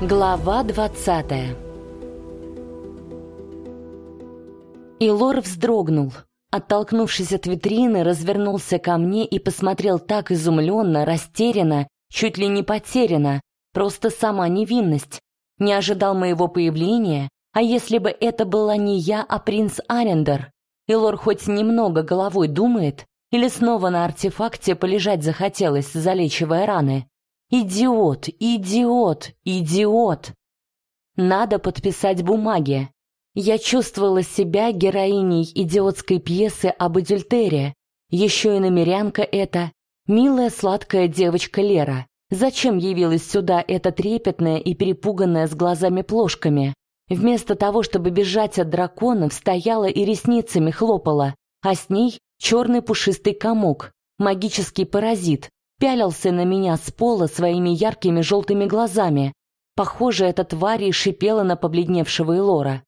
Глава двадцатая Илор вздрогнул. Оттолкнувшись от витрины, развернулся ко мне и посмотрел так изумленно, растерянно, чуть ли не потеряно, просто сама невинность. Не ожидал моего появления, а если бы это была не я, а принц Арендер? Илор хоть немного головой думает, или снова на артефакте полежать захотелось, залечивая раны? Идиот, идиот, идиот. Надо подписать бумаги. Я чувствовала себя героиней идиотской пьесы об Эдюльтере. Еще и намерянка эта. Милая сладкая девочка Лера. Зачем явилась сюда эта трепетная и перепуганная с глазами-плошками? Вместо того, чтобы бежать от драконов, стояла и ресницами хлопала, а с ней черный пушистый комок, магический паразит, пялился на меня с пола своими яркими желтыми глазами. Похоже, эта тварь и шипела на побледневшего Элора.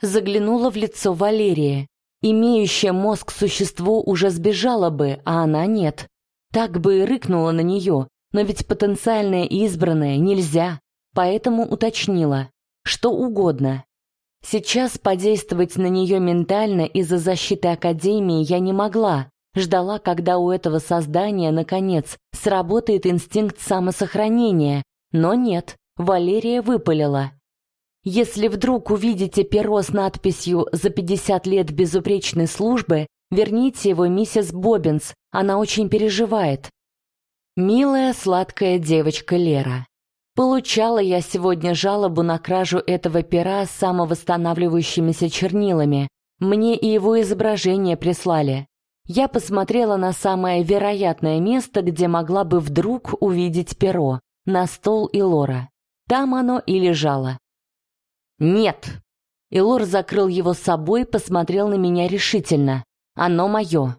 Заглянула в лицо Валерии. Имеющее мозг существо уже сбежало бы, а она нет. Так бы и рыкнула на нее, но ведь потенциальное избранное нельзя, поэтому уточнила. Что угодно. Сейчас подействовать на нее ментально из-за защиты Академии я не могла, Ждала, когда у этого создания, наконец, сработает инстинкт самосохранения. Но нет, Валерия выпалила. Если вдруг увидите перо с надписью «За 50 лет безупречной службы», верните его миссис Бобинс, она очень переживает. Милая сладкая девочка Лера. Получала я сегодня жалобу на кражу этого пера с самовосстанавливающимися чернилами. Мне и его изображение прислали. Я посмотрела на самое вероятное место, где могла бы вдруг увидеть перо, на стол Илора. Там оно и лежало. «Нет!» Илор закрыл его собой, посмотрел на меня решительно. «Оно мое!»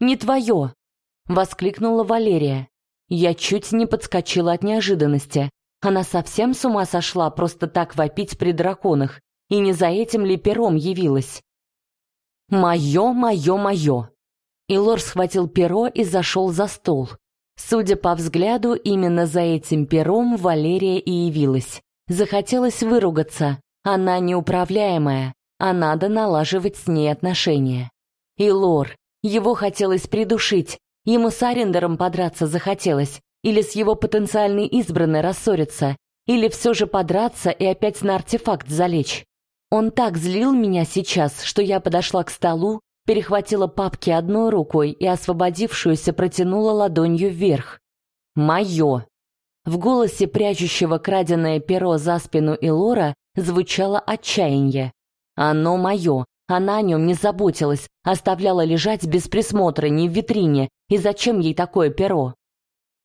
«Не твое!» — воскликнула Валерия. Я чуть не подскочила от неожиданности. Она совсем с ума сошла просто так вопить при драконах, и не за этим ли пером явилась? «Мое, мое, мое!» Илор схватил перо и зашел за стол. Судя по взгляду, именно за этим пером Валерия и явилась. Захотелось выругаться. Она неуправляемая, а надо налаживать с ней отношения. Илор. Его хотелось придушить. Ему с Арендером подраться захотелось. Или с его потенциальной избранной рассориться. Или все же подраться и опять на артефакт залечь. Он так злил меня сейчас, что я подошла к столу, перехватила папки одной рукой и освободившуюся протянула ладонью вверх. «Мое!» В голосе прячущего краденое перо за спину Илора звучало отчаяние. «Оно мое!» Она о нем не заботилась, оставляла лежать без присмотра ни в витрине, и зачем ей такое перо?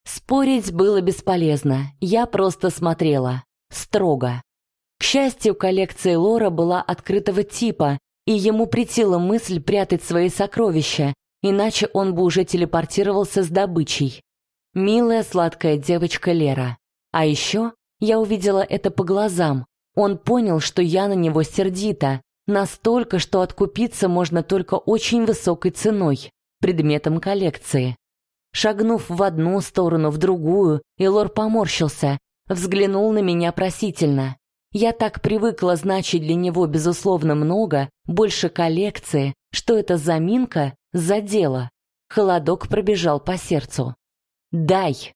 Спорить было бесполезно, я просто смотрела. Строго. К счастью, коллекция Лора была открытого типа, и ему претила мысль прятать свои сокровища, иначе он бы уже телепортировался с добычей. Милая сладкая девочка Лера. А еще я увидела это по глазам. Он понял, что я на него сердита, настолько, что откупиться можно только очень высокой ценой, предметом коллекции. Шагнув в одну сторону, в другую, Илор поморщился, взглянул на меня просительно. Я так привыкла значить для него безусловно много, больше коллекции, что эта заминка задела. Холодок пробежал по сердцу. «Дай!»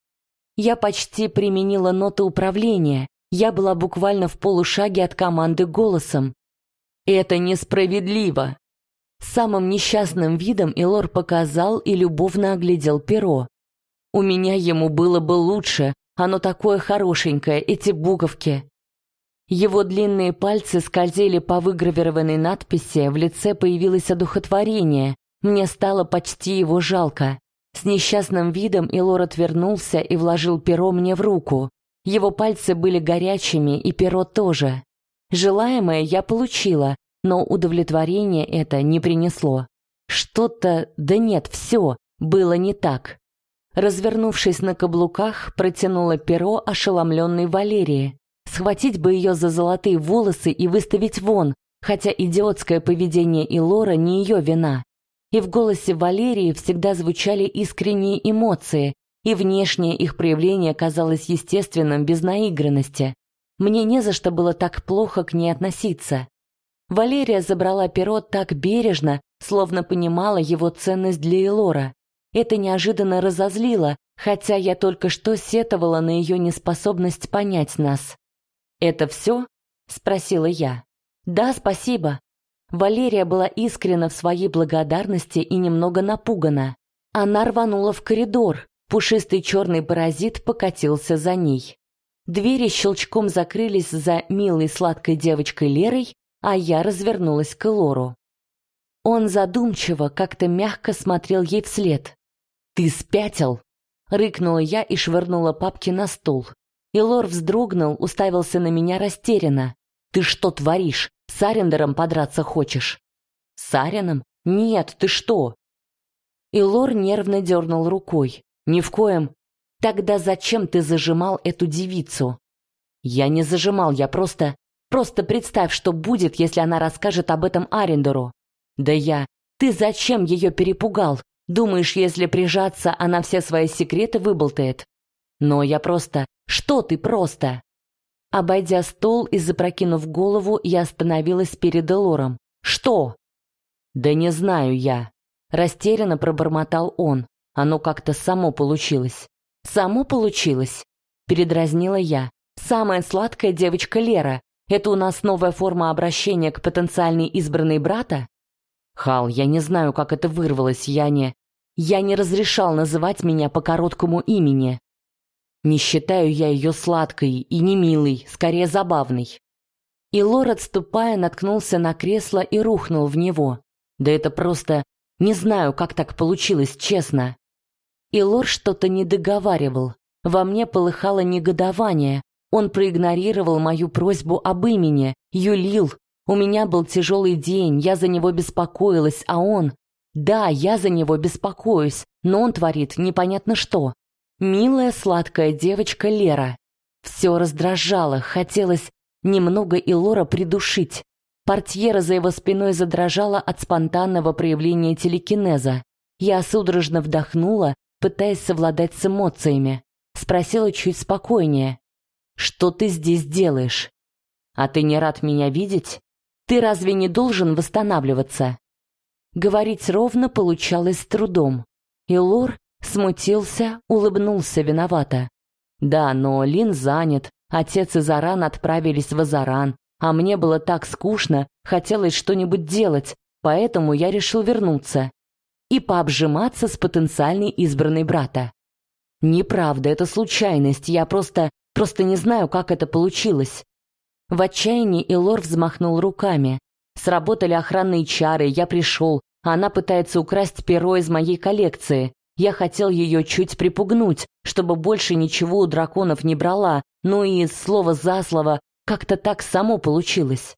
Я почти применила ноты управления. Я была буквально в полушаге от команды голосом. «Это несправедливо!» Самым несчастным видом Илор показал и любовно оглядел перо. «У меня ему было бы лучше, оно такое хорошенькое, эти буковки. Его длинные пальцы скользили по выгравированной надписи, в лице появилось одухотворение. Мне стало почти его жалко. С несчастным видом Илор отвернулся и вложил перо мне в руку. Его пальцы были горячими, и перо тоже. Желаемое я получила, но удовлетворение это не принесло. Что-то, да нет, все, было не так. Развернувшись на каблуках, протянула перо ошеломленной Валерии. Схватить бы ее за золотые волосы и выставить вон, хотя идиотское поведение Илора не ее вина. И в голосе Валерии всегда звучали искренние эмоции, и внешнее их проявление казалось естественным без наигранности. Мне не за что было так плохо к ней относиться. Валерия забрала перо так бережно, словно понимала его ценность для Элора. Это неожиданно разозлило, хотя я только что сетовала на ее неспособность понять нас. «Это все?» — спросила я. «Да, спасибо». Валерия была искренна в своей благодарности и немного напугана. Она рванула в коридор, пушистый черный паразит покатился за ней. Двери щелчком закрылись за милой сладкой девочкой Лерой, а я развернулась к Лору. Он задумчиво, как-то мягко смотрел ей вслед. «Ты спятил!» — рыкнула я и швырнула папки на стол. И Лор вздрогнул, уставился на меня растерянно. «Ты что творишь? С Арендером подраться хочешь?» «С Ареном? Нет, ты что?» И Лор нервно дернул рукой. «Ни в коем...» «Тогда зачем ты зажимал эту девицу?» «Я не зажимал, я просто...» «Просто представь, что будет, если она расскажет об этом Арендеру». «Да я...» «Ты зачем ее перепугал? Думаешь, если прижаться, она все свои секреты выболтает? Но я просто... Что ты просто? Обойдя стол и запрокинув голову, я остановилась перед Элором. Что? Да не знаю я. Растерянно пробормотал он. Оно как-то само получилось. Само получилось? Передразнила я. Самая сладкая девочка Лера. Это у нас новая форма обращения к потенциальной избранной брата? Хал, я не знаю, как это вырвалось, я не... Я не разрешал называть меня по короткому имени. Не считаю я ее сладкой и не милой, скорее забавной. И Лор, отступая, наткнулся на кресло и рухнул в него. Да это просто... Не знаю, как так получилось, честно. И Лор что-то не договаривал. Во мне полыхало негодование. Он проигнорировал мою просьбу об имени, юлил, у меня был тяжелый день, я за него беспокоилась, а он... Да, я за него беспокоюсь, но он творит непонятно что. Милая сладкая девочка Лера. Все раздражало, хотелось немного и Лора придушить. Портьера за его спиной задрожала от спонтанного проявления телекинеза. Я судорожно вдохнула, пытаясь совладать с эмоциями. Спросила чуть спокойнее. «Что ты здесь делаешь? А ты не рад меня видеть?» Ты разве не должен восстанавливаться?» Говорить ровно получалось с трудом. И Лор смутился, улыбнулся виновато. «Да, но Лин занят, отец и Заран отправились в Азаран, а мне было так скучно, хотелось что-нибудь делать, поэтому я решил вернуться и пообжиматься с потенциальной избранной брата. Неправда, это случайность, я просто, просто не знаю, как это получилось. В отчаянии Илор взмахнул руками. Сработали охранные чары, я пришел, а она пытается украсть перо из моей коллекции. Я хотел ее чуть припугнуть, чтобы больше ничего у драконов не брала, ну и слово за слово, как-то так само получилось.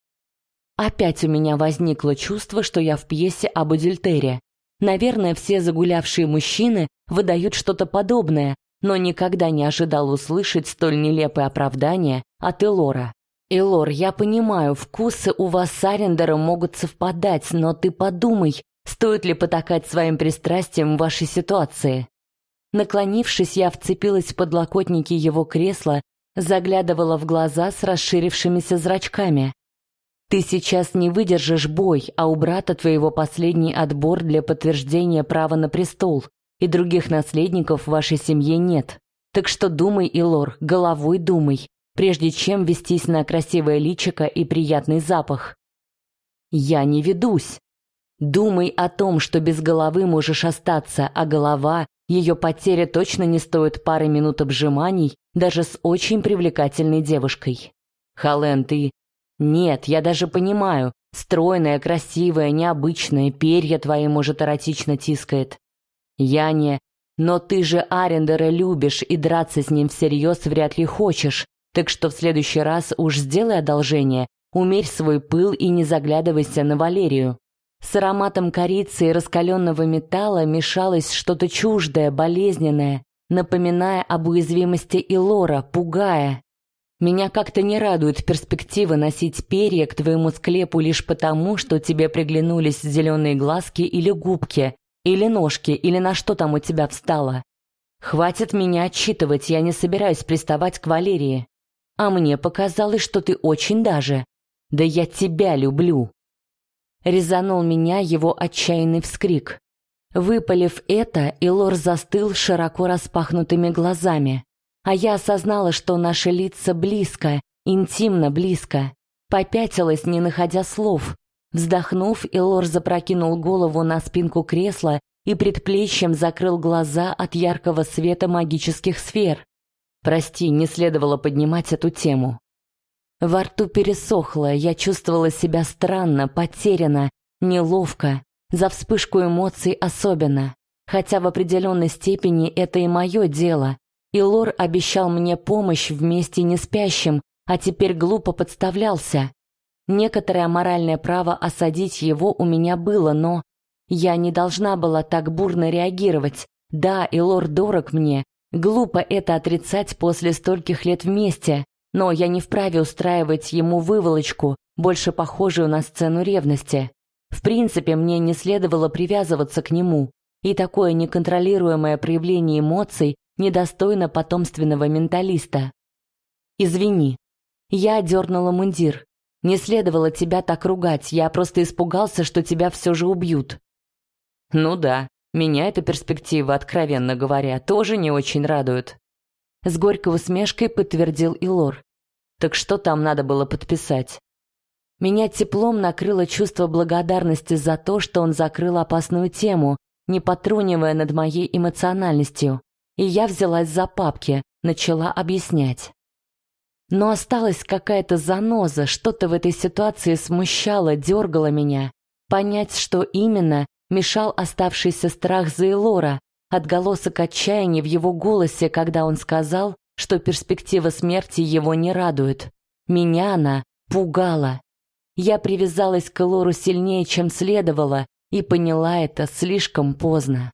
Опять у меня возникло чувство, что я в пьесе об Адюльтере. Наверное, все загулявшие мужчины выдают что-то подобное, но никогда не ожидал услышать столь нелепое оправдание от Элора. Элор, я понимаю, вкусы у вас с Арендером могут совпадать, но ты подумай, стоит ли потакать своим пристрастием в вашей ситуации. Наклонившись, я вцепилась в подлокотники его кресла, заглядывала в глаза с расширившимися зрачками. Ты сейчас не выдержишь бой, а у брата твоего последний отбор для подтверждения права на престол, и других наследников в вашей семье нет. Так что думай, Илор, головой думай, прежде чем вестись на красивое личико и приятный запах. Я не ведусь. Думай о том, что без головы можешь остаться, а голова, ее потеря точно не стоит пары минут обжиманий даже с очень привлекательной девушкой. Хален, ты... Нет, я даже понимаю. Стройная, красивая, необычная, перья твои, может, эротично тискает. Я не... Но ты же Арендера любишь и драться с ним всерьез вряд ли хочешь, так что в следующий раз уж сделай одолжение, умерь свой пыл и не заглядывайся на Валерию. С ароматом корицы и раскаленного металла мешалось что-то чуждое, болезненное, напоминая об уязвимости Илора, пугая. Меня как-то не радует перспектива носить перья к твоему склепу лишь потому, что тебе приглянулись зеленые глазки или губки, или ножки, или на что там у тебя встало. Хватит меня отчитывать, я не собираюсь приставать к Валерии. А мне показалось, что ты очень даже. Да я тебя люблю. Резанул меня его отчаянный вскрик. Выпалив это, Илор застыл широко распахнутыми глазами. А я осознала, что наши лица близко, интимно близко. Попятилась, не находя слов. Вздохнув, Илор запрокинул голову на спинку кресла и предплечьем закрыл глаза от яркого света магических сфер. Прости, не следовало поднимать эту тему. Во рту пересохло, я чувствовала себя странно, потеряно, неловко, за вспышку эмоций особенно. Хотя в определенной степени это и мое дело. И Лор обещал мне помощь вместе не спящим, а теперь глупо подставлялся. Некоторое моральное право осадить его у меня было, но я не должна была так бурно реагировать. Да, и Лор дорог мне. Глупо это отрицать после стольких лет вместе, но я не вправе устраивать ему выволочку, больше похожую на сцену ревности. В принципе, мне не следовало привязываться к нему, и такое неконтролируемое проявление эмоций недостойно потомственного менталиста. Извини. Я дернула мундир. Не следовало тебя так ругать, я просто испугался, что тебя все же убьют. Ну да, меня эта перспектива, откровенно говоря, тоже не очень радует. С горькой усмешкой подтвердил Илор. Так что там надо было подписать? Меня теплом накрыло чувство благодарности за то, что он закрыл опасную тему, не потрунивая над моей эмоциональностью. И я взялась за папки, начала объяснять. Но осталась какая-то заноза, что-то в этой ситуации смущало, дергало меня. Понять, что именно, мешал оставшийся страх за Элора, отголосок отчаяния в его голосе, когда он сказал, что перспектива смерти его не радует. Меня она пугала. Я привязалась к Элору сильнее, чем следовало, и поняла это слишком поздно.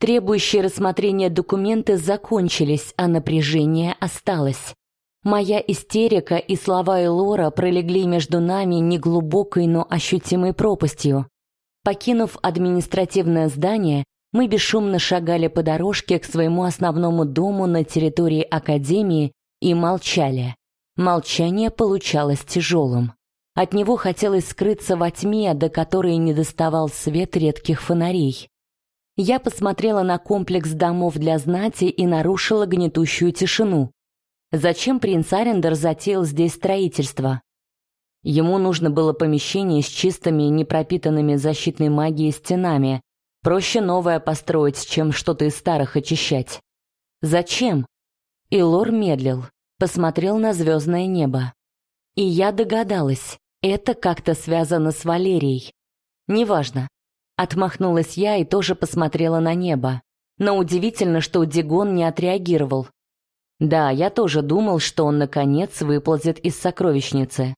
Требующие рассмотрения документы закончились, а напряжение осталось. Моя истерика и слова Элора пролегли между нами неглубокой, но ощутимой пропастью. Покинув административное здание, мы бесшумно шагали по дорожке к своему основному дому на территории Академии и молчали. Молчание получалось тяжелым. От него хотелось скрыться во тьме, до которой не доставал свет редких фонарей. Я посмотрела на комплекс домов для знати и нарушила гнетущую тишину. Зачем принц Арендер затеял здесь строительство? Ему нужно было помещение с чистыми, не пропитанными защитной магией стенами. Проще новое построить, чем что-то из старых очищать. Зачем? И Лор медлил, посмотрел на звездное небо. И я догадалась, это как-то связано с Валерией. Неважно. Отмахнулась я и тоже посмотрела на небо. Но удивительно, что Дигон не отреагировал. Да, я тоже думал, что он наконец выползет из сокровищницы.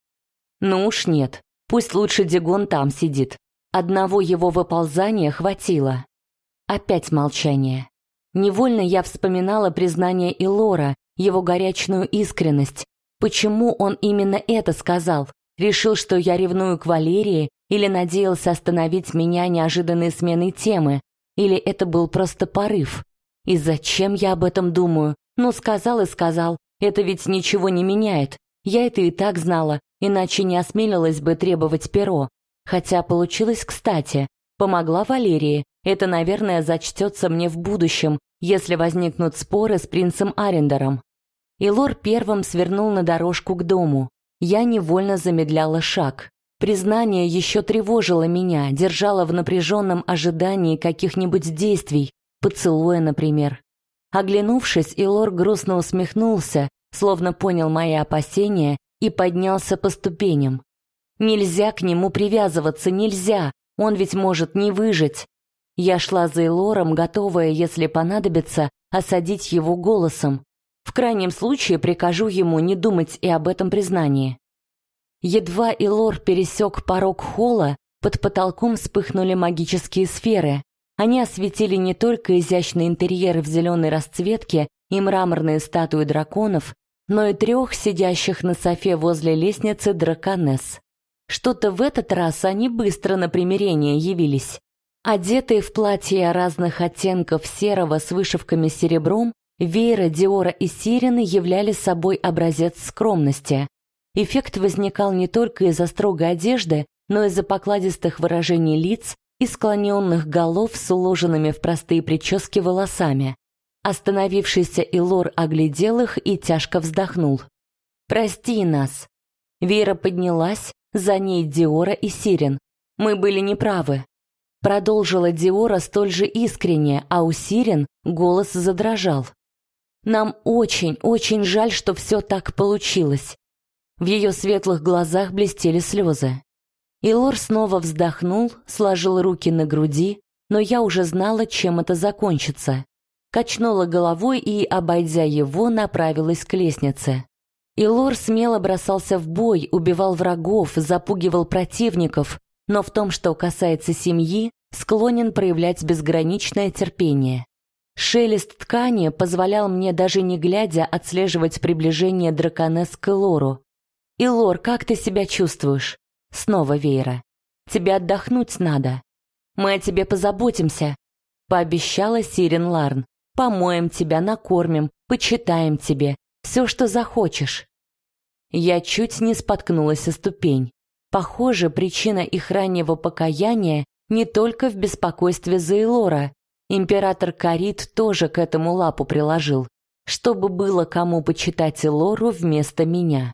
Ну уж нет, пусть лучше Дигон там сидит. Одного его выползания хватило. Опять молчание. Невольно я вспоминала признание Илора, его горячную искренность. Почему он именно это сказал? Решил, что я ревную к Валерии или надеялся остановить меня неожиданной сменой темы? Или это был просто порыв? И зачем я об этом думаю? Ну, сказал и сказал. Это ведь ничего не меняет. Я это и так знала, иначе не осмелилась бы требовать перо. Хотя получилось кстати. Помогла Валерии. Это, наверное, зачтется мне в будущем, если возникнут споры с принцем Арендером. И Лор первым свернул на дорожку к дому. Я невольно замедляла шаг. Признание еще тревожило меня, держало в напряженном ожидании каких-нибудь действий, поцелуя, например. Оглянувшись, Илор грустно усмехнулся, словно понял мои опасения и поднялся по ступеням. Нельзя к нему привязываться, нельзя, он ведь может не выжить. Я шла за Илором, готовая, если понадобится, осадить его голосом. В крайнем случае прикажу ему не думать и об этом признании. Едва Илор пересек порог холла, под потолком вспыхнули магические сферы. Они осветили не только изящный интерьер в зеленой расцветке и мраморные статуи драконов, но и трех сидящих на софе возле лестницы драконесс. Что-то в этот раз они быстро на примирение явились. Одетые в платья разных оттенков серого с вышивками серебром, Вейра, Диора и Сирены являли собой образец скромности. Эффект возникал не только из-за строгой одежды, но и из-за покладистых выражений лиц и склоненных голов с уложенными в простые прически волосами. Остановившийся Илор оглядел их и тяжко вздохнул. «Прости нас». Вера поднялась, за ней Диора и Сирен. «Мы были неправы». Продолжила Диора столь же искренне, а у Сирен голос задрожал. Нам очень, очень жаль, что все так получилось. В ее светлых глазах блестели слезы. Илор снова вздохнул, сложил руки на груди, но я уже знала, чем это закончится. Качнула головой и, обойдя его, направилась к лестнице. Илор смело бросался в бой, убивал врагов, запугивал противников, но в том, что касается семьи, склонен проявлять безграничное терпение. Шелест ткани позволял мне даже не глядя отслеживать приближение драконесс к Лору. «Илор, как ты себя чувствуешь?» Снова Вейра. «Тебе отдохнуть надо. Мы о тебе позаботимся», — пообещала Сирен Ларн. «Помоем тебя, накормим, почитаем тебе, все, что захочешь». Я чуть не споткнулась о ступень. Похоже, причина их раннего покаяния не только в беспокойстве за Илора, Император Карит тоже к этому лапу приложил, чтобы было кому почитать Элору вместо меня.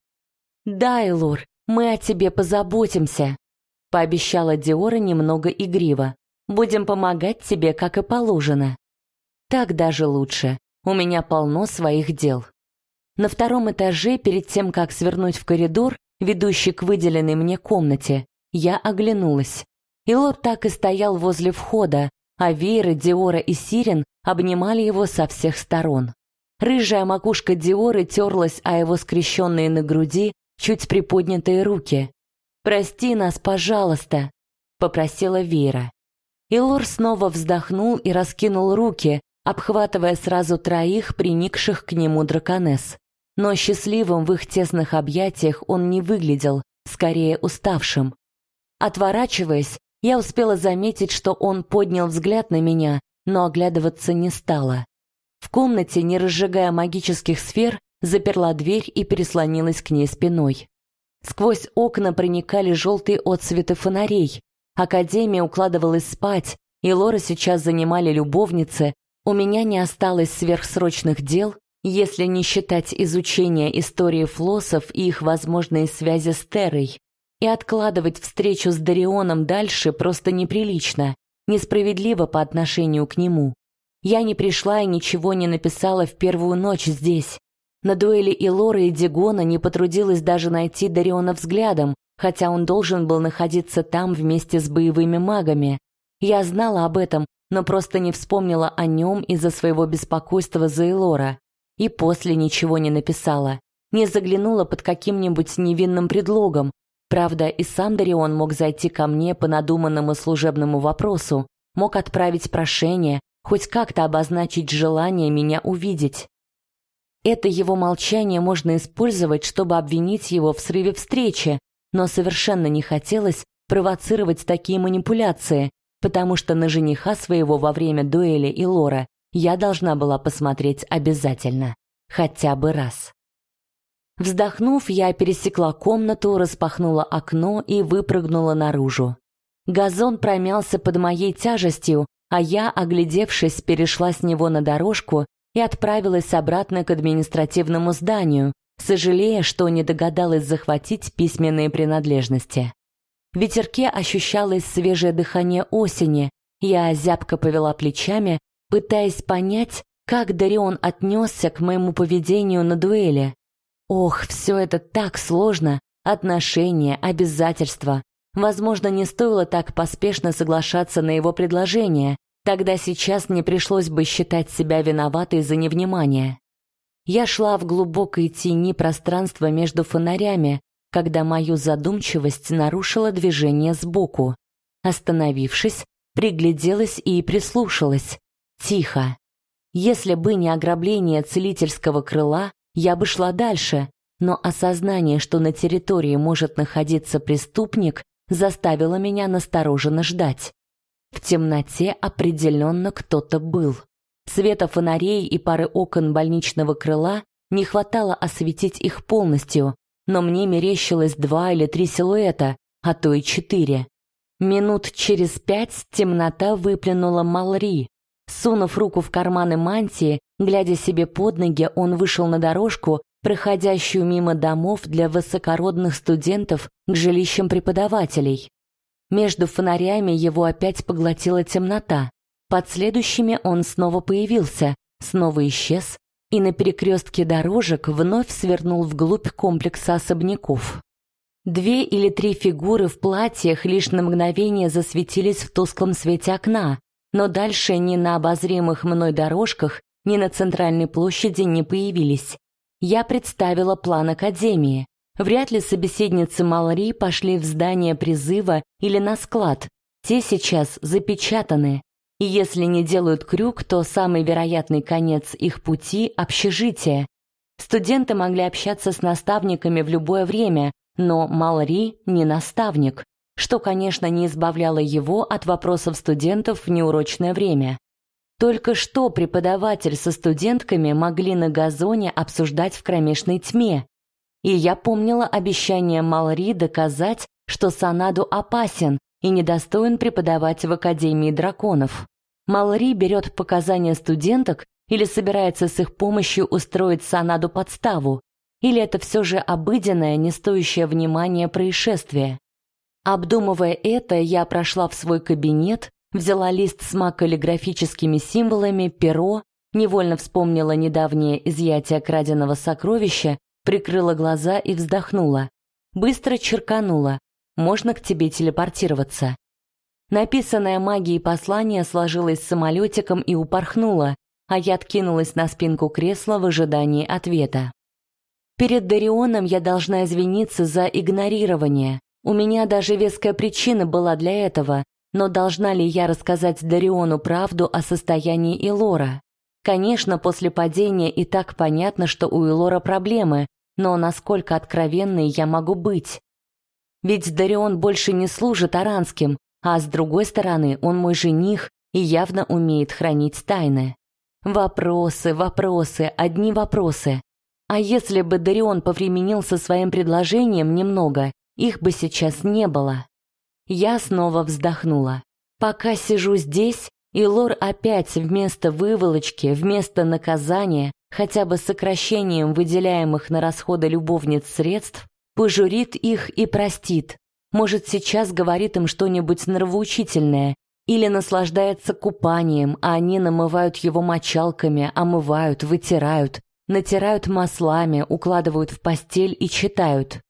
«Да, Элор, мы о тебе позаботимся», — пообещала Диора немного игриво. «Будем помогать тебе, как и положено». «Так даже лучше. У меня полно своих дел». На втором этаже, перед тем, как свернуть в коридор, ведущий к выделенной мне комнате, я оглянулась. Илор так и стоял возле входа, а Вейра, Диора и Сирен обнимали его со всех сторон. Рыжая макушка Диоры терлась о его скрещенные на груди чуть приподнятые руки. «Прости нас, пожалуйста», — попросила Вейра. Илор снова вздохнул и раскинул руки, обхватывая сразу троих, приникших к нему драконесс. Но счастливым в их тесных объятиях он не выглядел, скорее уставшим. Отворачиваясь, я успела заметить, что он поднял взгляд на меня, но оглядываться не стала. В комнате, не разжигая магических сфер, заперла дверь и переслонилась к ней спиной. Сквозь окна проникали желтые отсветы фонарей. Академия укладывалась спать, и Лора сейчас занимали любовницы. У меня не осталось сверхсрочных дел, если не считать изучения истории флоссов и их возможные связи с Террой. И откладывать встречу с Дарионом дальше просто неприлично, несправедливо по отношению к нему. Я не пришла и ничего не написала в первую ночь здесь. На дуэли и Лоры, и Дигона не потрудилась даже найти Дариона взглядом, хотя он должен был находиться там вместе с боевыми магами. Я знала об этом, но просто не вспомнила о нем из-за своего беспокойства за Элора. И после ничего не написала. Не заглянула под каким-нибудь невинным предлогом, Правда, и сам Дарион мог зайти ко мне по надуманному служебному вопросу, мог отправить прошение, хоть как-то обозначить желание меня увидеть. Это его молчание можно использовать, чтобы обвинить его в срыве встречи, но совершенно не хотелось провоцировать такие манипуляции, потому что на жениха своего во время дуэли и Лора я должна была посмотреть обязательно, хотя бы раз. Вздохнув, я пересекла комнату, распахнула окно и выпрыгнула наружу. Газон промялся под моей тяжестью, а я, оглядевшись, перешла с него на дорожку и отправилась обратно к административному зданию, сожалея, что не догадалась захватить письменные принадлежности. В ветерке ощущалось свежее дыхание осени, я зябко повела плечами, пытаясь понять, как Дарион отнесся к моему поведению на дуэли. Ох, все это так сложно. Отношения, обязательства. Возможно, не стоило так поспешно соглашаться на его предложение. Тогда сейчас не пришлось бы считать себя виноватой за невнимание. Я шла в глубокой тени пространства между фонарями, когда мою задумчивость нарушило движение сбоку. Остановившись, пригляделась и прислушалась. Тихо. Если бы не ограбление целительского крыла, я бы шла дальше, но осознание, что на территории может находиться преступник, заставило меня настороженно ждать. В темноте определенно кто-то был. Света фонарей и пары окон больничного крыла не хватало осветить их полностью, но мне мерещилось два или три силуэта, а то и четыре. Минут через пять темнота выплюнула Малри. Сунув руку в карманы мантии, глядя себе под ноги, он вышел на дорожку, проходящую мимо домов для высокородных студентов к жилищам преподавателей. Между фонарями его опять поглотила темнота. Под следующими он снова появился, снова исчез, и на перекрестке дорожек вновь свернул вглубь комплекса особняков. Две или три фигуры в платьях лишь на мгновение засветились в тусклом свете окна, но дальше ни на обозримых мной дорожках, ни на центральной площади не появились. Я представила план Академии. Вряд ли собеседницы Малри пошли в здание призыва или на склад. Те сейчас запечатаны. И если не делают крюк, то самый вероятный конец их пути — общежитие. Студенты могли общаться с наставниками в любое время, но Малри не наставник, что, конечно, не избавляло его от вопросов студентов в неурочное время. Только что преподаватель со студентками могли на газоне обсуждать в кромешной тьме. И я помнила обещание Малри доказать, что Санаду опасен и недостоин преподавать в Академии драконов. Малри берет показания студенток или собирается с их помощью устроить Санаду подставу, или это все же обыденное, не стоящее внимания происшествие? Обдумывая это, я прошла в свой кабинет, взяла лист с макаллиграфическими символами, перо, невольно вспомнила недавнее изъятие краденого сокровища, прикрыла глаза и вздохнула. Быстро черканула. Можно к тебе телепортироваться. Написанное магией послание сложилось самолетиком и упорхнуло, а я откинулась на спинку кресла в ожидании ответа. Перед Дарионом я должна извиниться за игнорирование. У меня даже веская причина была для этого, но должна ли я рассказать Дариону правду о состоянии Илора? Конечно, после падения и так понятно, что у Илора проблемы, но насколько откровенной я могу быть? Ведь Дарион больше не служит аранским, а с другой стороны, он мой жених и явно умеет хранить тайны. Вопросы, вопросы, одни вопросы. А если бы Дарион повременил со своим предложением немного, их бы сейчас не было. Я снова вздохнула. Пока сижу здесь, и Лор опять вместо выволочки, вместо наказания, хотя бы сокращением выделяемых на расходы любовниц средств, пожурит их и простит. Может, сейчас говорит им что-нибудь нравоучительное, или наслаждается купанием, а они намывают его мочалками, омывают, вытирают, натирают маслами, укладывают в постель и читают.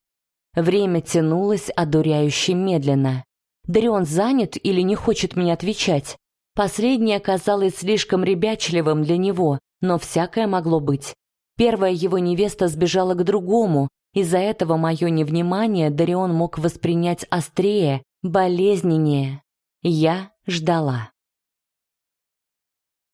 Время тянулось одуряюще медленно. Дарион занят или не хочет мне отвечать? Последнее казалось слишком ребячливым для него, но всякое могло быть. Первая его невеста сбежала к другому, из-за этого мое невнимание Дарион мог воспринять острее, болезненнее. Я ждала.